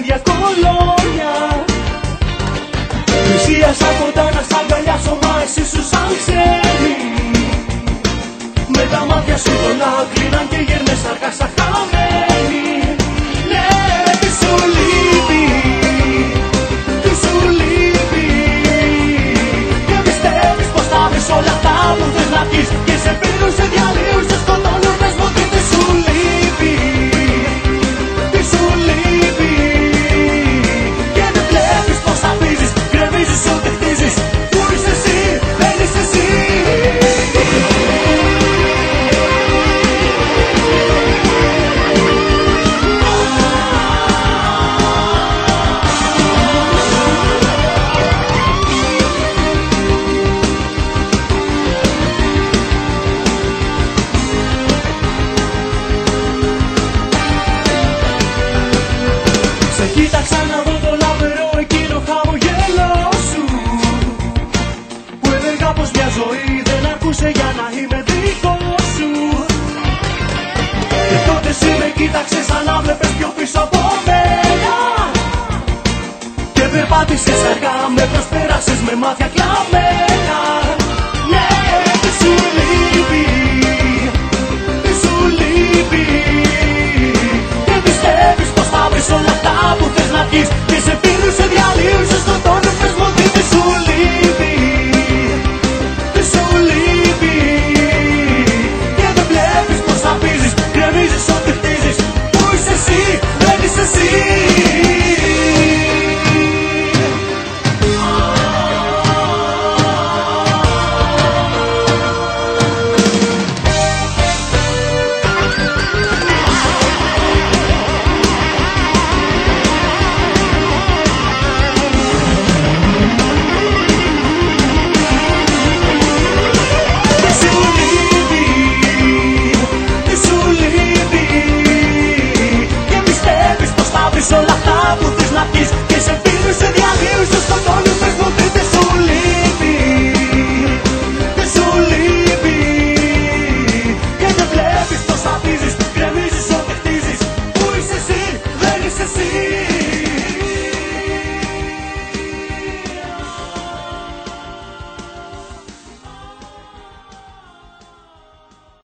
ίδια κολόνια. Πλησίασα κοντά να σ' αγκαλιάσω μα εσύ σου σαν ξέρει Με τα μάτια σου τον άκριναν και Σε κοίταξα να δω το λαμπερό εκείνο χαμογέλο σου Που έλεγα πως μια ζωή δεν αρκούσε για να είμαι δικός σου. Και τότε εσύ με κοίταξες σαν να βλέπες πιο πίσω από μένα. Και περπάτησες αργά, με προσπέρασες με μάτια κλαμμένα my.